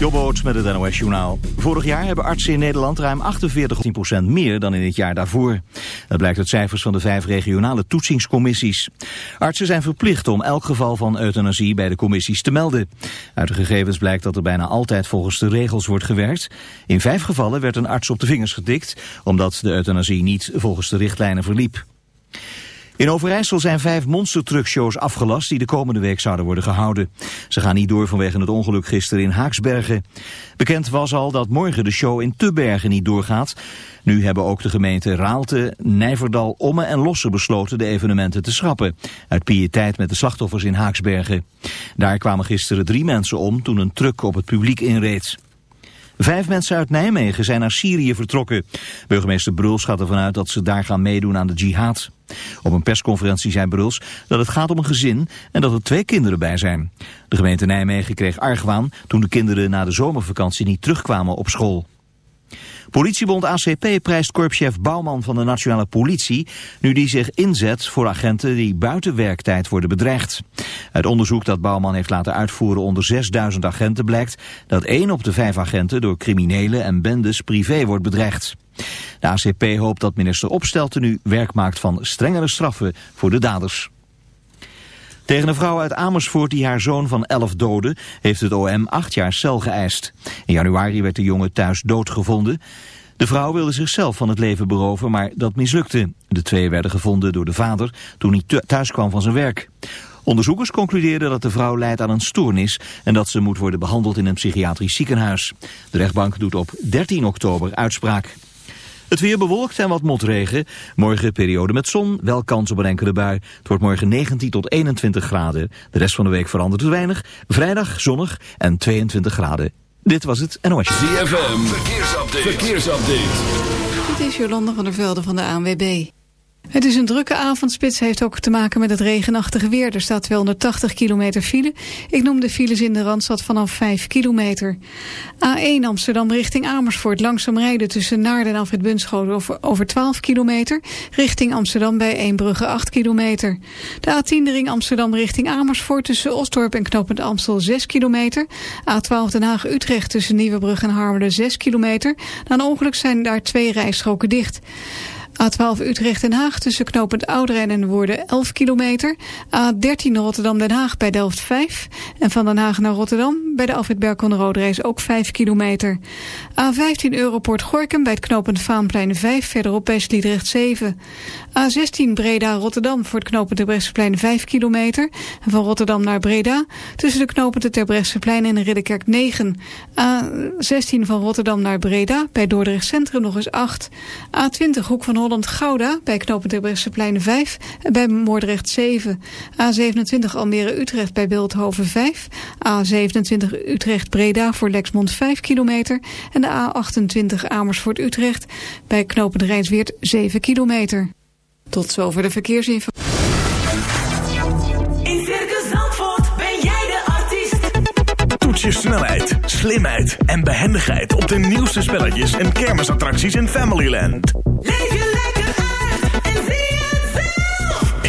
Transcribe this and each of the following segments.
Jobboot met het NOS Journaal. Vorig jaar hebben artsen in Nederland ruim 48% meer dan in het jaar daarvoor. Dat blijkt uit cijfers van de vijf regionale toetsingscommissies. Artsen zijn verplicht om elk geval van euthanasie bij de commissies te melden. Uit de gegevens blijkt dat er bijna altijd volgens de regels wordt gewerkt. In vijf gevallen werd een arts op de vingers getikt... omdat de euthanasie niet volgens de richtlijnen verliep. In Overijssel zijn vijf monstertruckshows afgelast die de komende week zouden worden gehouden. Ze gaan niet door vanwege het ongeluk gisteren in Haaksbergen. Bekend was al dat morgen de show in Tubbergen niet doorgaat. Nu hebben ook de gemeenten Raalte, Nijverdal, Omme en Lossen besloten de evenementen te schrappen. Uit pietijd met de slachtoffers in Haaksbergen. Daar kwamen gisteren drie mensen om toen een truck op het publiek inreed. Vijf mensen uit Nijmegen zijn naar Syrië vertrokken. Burgemeester Bruls gaat ervan uit dat ze daar gaan meedoen aan de jihad. Op een persconferentie zei Bruls dat het gaat om een gezin en dat er twee kinderen bij zijn. De gemeente Nijmegen kreeg argwaan toen de kinderen na de zomervakantie niet terugkwamen op school. Politiebond ACP prijst korpschef Bouwman van de Nationale Politie... nu die zich inzet voor agenten die buiten werktijd worden bedreigd. Uit onderzoek dat Bouwman heeft laten uitvoeren onder 6000 agenten blijkt... dat één op de vijf agenten door criminelen en bendes privé wordt bedreigd. De ACP hoopt dat minister Opstelten nu werk maakt van strengere straffen voor de daders. Tegen een vrouw uit Amersfoort die haar zoon van 11 doodde... heeft het OM acht jaar cel geëist. In januari werd de jongen thuis doodgevonden. De vrouw wilde zichzelf van het leven beroven, maar dat mislukte. De twee werden gevonden door de vader toen hij thuis kwam van zijn werk. Onderzoekers concludeerden dat de vrouw lijdt aan een stoornis... en dat ze moet worden behandeld in een psychiatrisch ziekenhuis. De rechtbank doet op 13 oktober uitspraak. Het weer bewolkt en wat motregen. Morgen periode met zon, wel kans op een enkele bui. Het wordt morgen 19 tot 21 graden. De rest van de week verandert het weinig. Vrijdag zonnig en 22 graden. Dit was het NOS. ZFM, verkeersupdate. verkeersupdate. Dit is Jolanda van der Velde van de ANWB. Het is een drukke avondspits, heeft ook te maken met het regenachtige weer. Er staat 280 kilometer file. Ik noem de files in de Randstad vanaf 5 kilometer. A1 Amsterdam richting Amersfoort. Langzaam rijden tussen Naarden en Alfred Bunschoten over, over 12 kilometer. Richting Amsterdam bij Eembrugge 8 kilometer. De A10 de ring Amsterdam richting Amersfoort tussen Osdorp en Knopend Amstel 6 kilometer. A12 Den Haag Utrecht tussen Nieuwebrug en Harmelen 6 kilometer. Na een ongeluk zijn daar twee rijstroken dicht. A12 Utrecht-Den Haag tussen knooppunt Ouderen en Woerden 11 kilometer. A13 Rotterdam-Den Haag bij Delft 5. En van Den Haag naar Rotterdam bij de Alfred Berkon ook 5 kilometer. A15 Europort Gorkum bij het knooppunt Vaanplein 5 verderop bij Sliedrecht 7. A16 Breda-Rotterdam voor het knooppunt Terbrechtseplein 5 kilometer. En van Rotterdam naar Breda tussen de knooppunten Terbrechtseplein en Ridderkerk 9. A16 van Rotterdam naar Breda bij Dordrecht Centrum nog eens 8. A20 Hoek van Holland-Gouda bij knooppunt Terbrechtseplein 5 en bij Moordrecht 7. A27 Almere-Utrecht bij Beeldhoven 5. A27 Utrecht-Breda voor Lexmond 5 kilometer. En de A28 Amersfoort-Utrecht bij knooppunt Rijnsweert 7 kilometer. Tot zover de verkeersinformatie. In Circus Zandvoort ben jij de artiest. Toets je snelheid, slimheid en behendigheid op de nieuwste spelletjes en kermisattracties in Familyland. Leef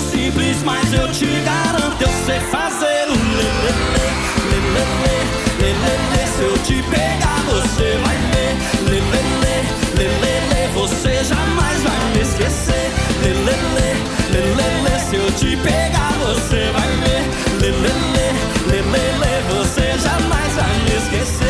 Simples, mas eu te garanto, eu sei fazer o lelele, lelele, lelele. Se eu te pegar, você vai ver, lelele, lelele. Você jamais vai me esquecer, lelele, lelele. Se eu te pegar, você vai ver, lelele, lelele. Você jamais vai me esquecer.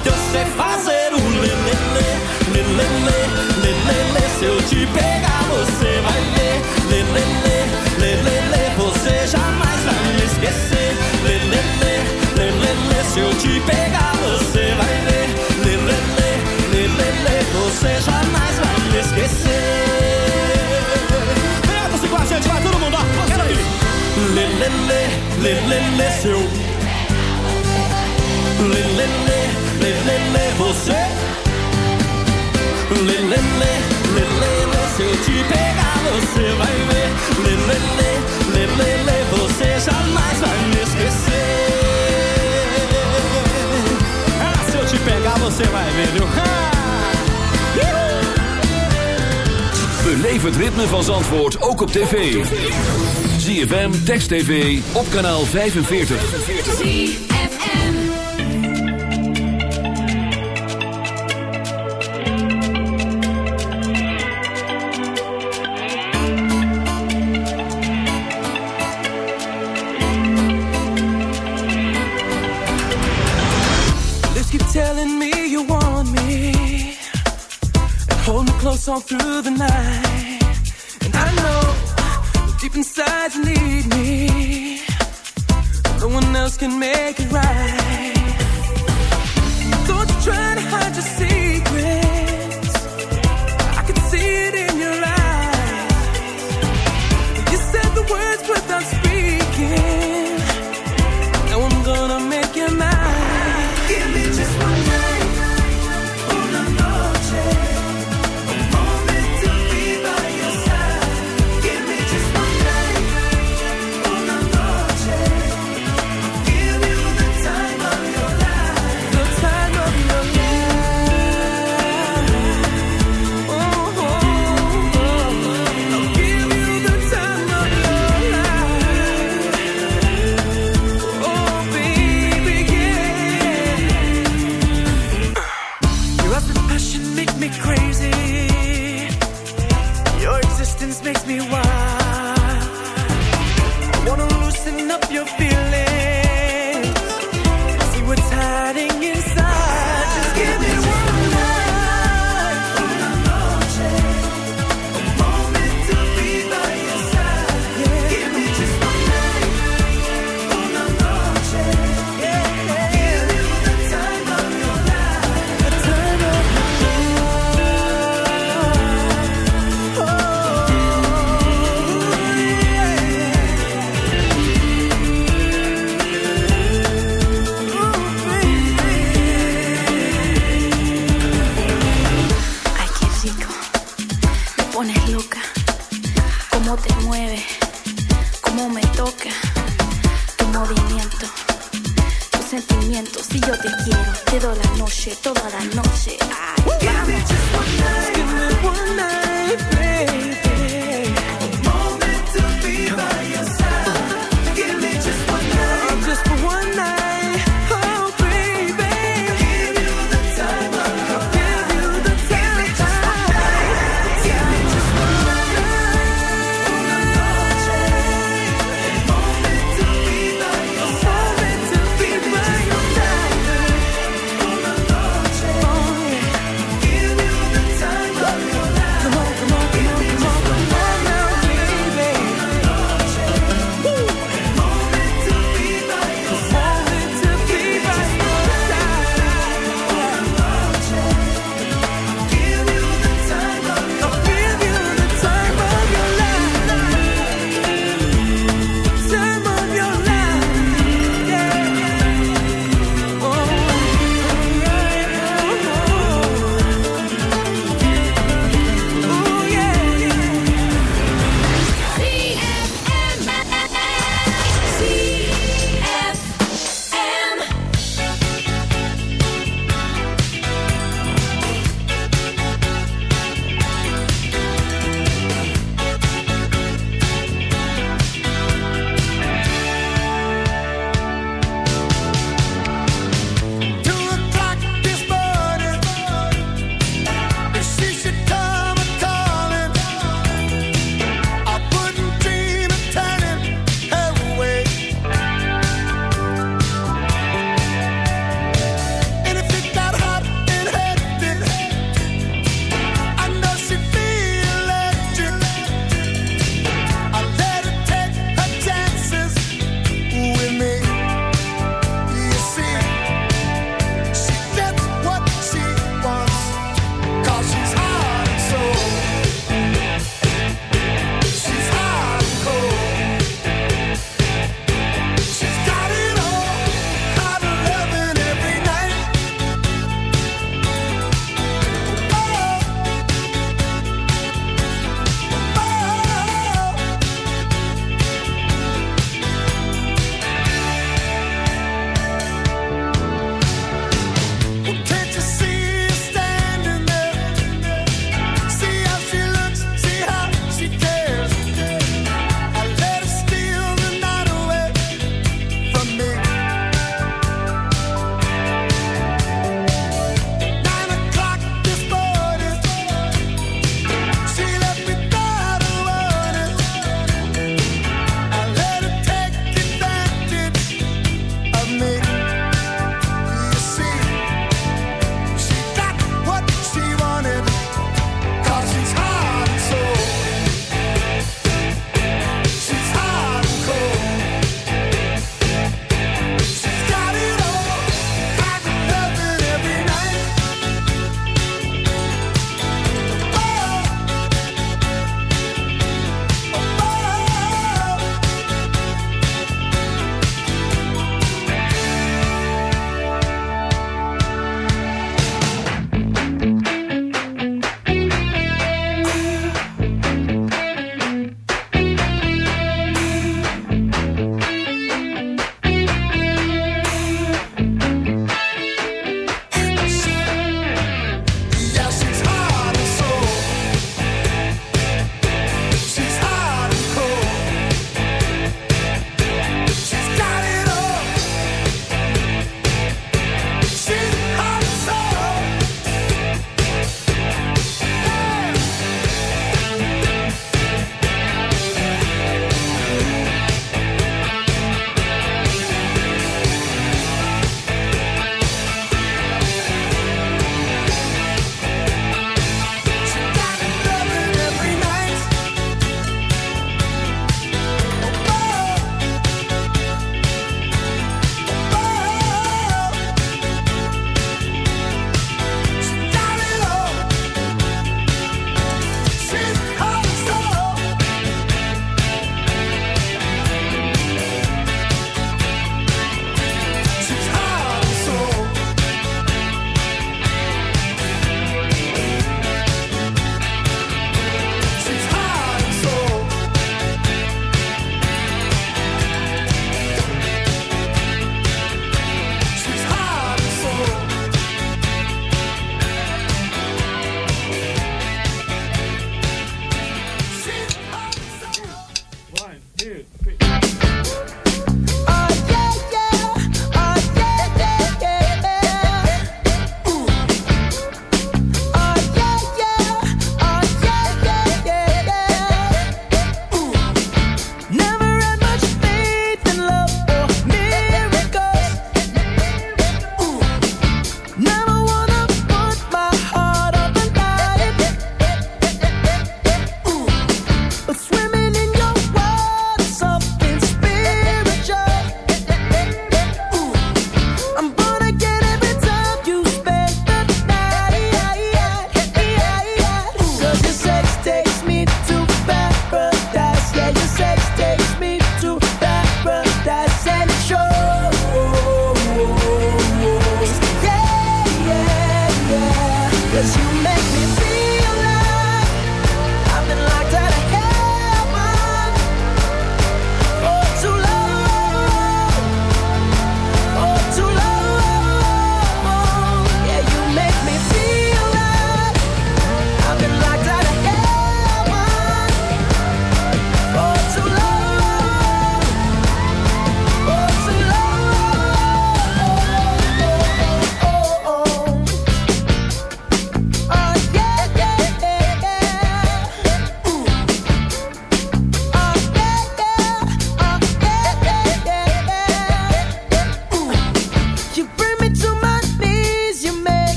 lelele, lelele. Se eu te pegar, você vai ver, lelele, lelele. Você jamais vai me esquecer, lelele, lelele. Se eu te pegar, você vai ver, lelele, lelele. Você jamais vai me esquecer. Vem, você com a gente, vai todo mundo, ó, quero ir. Lelele, lelele, seu Lelele, lelele, você Lelele, lelele, se te pegar você vai ver Lelele, lelele, você jamais vai me esquecer Ah, se eu te pegar você vai ver, viu? Beleef het ritme van Zandvoort ook op tv. ZFM, Text TV, op kanaal 45. on through the night.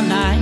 around nine.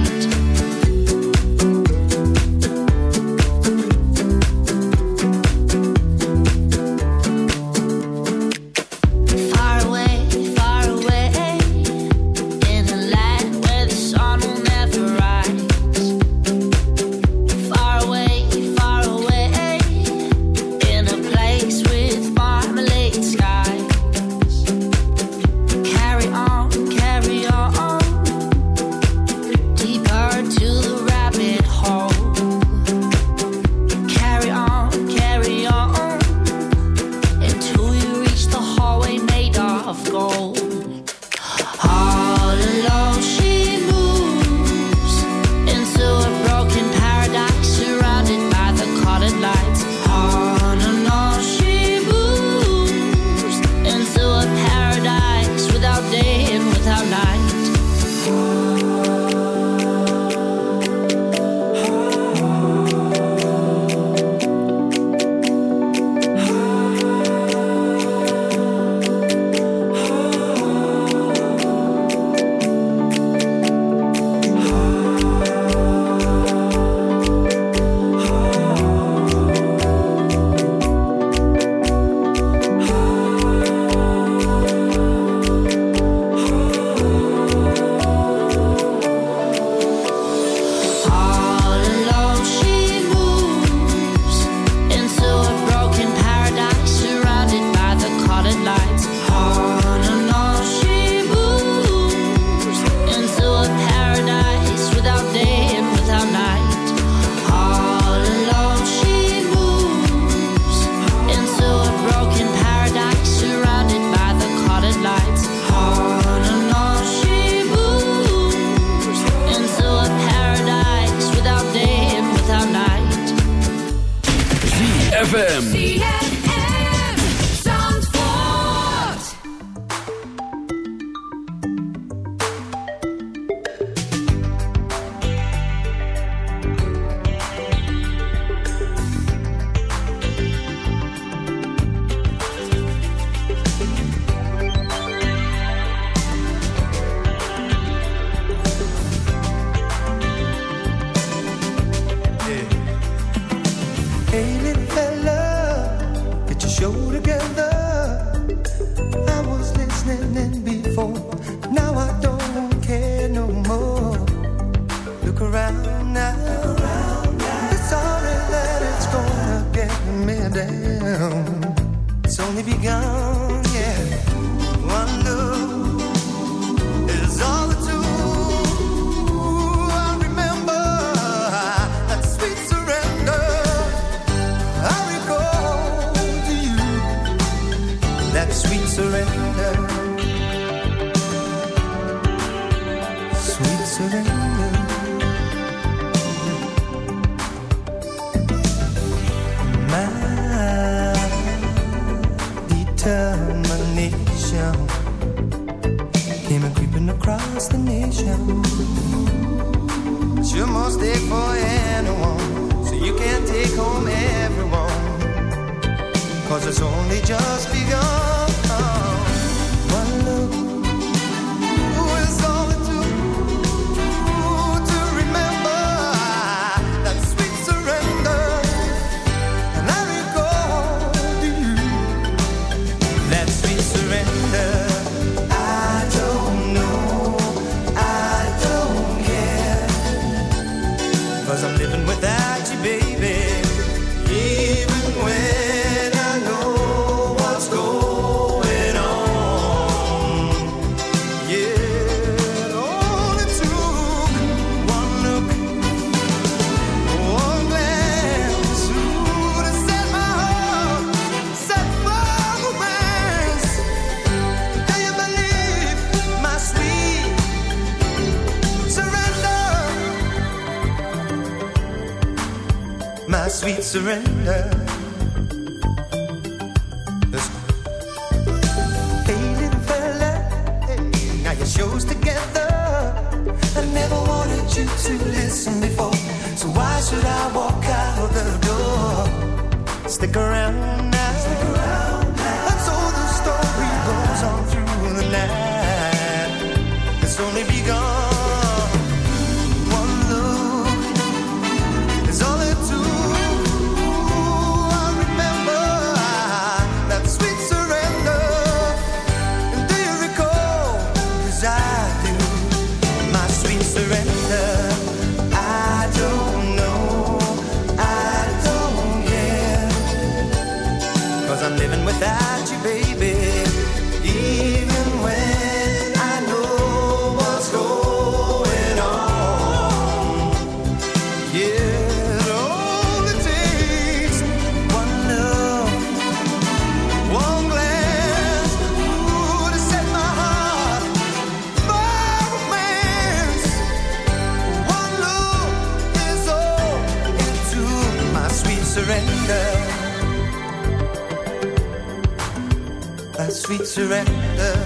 Surrender.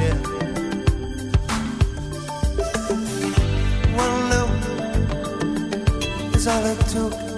Yeah. One look is all it took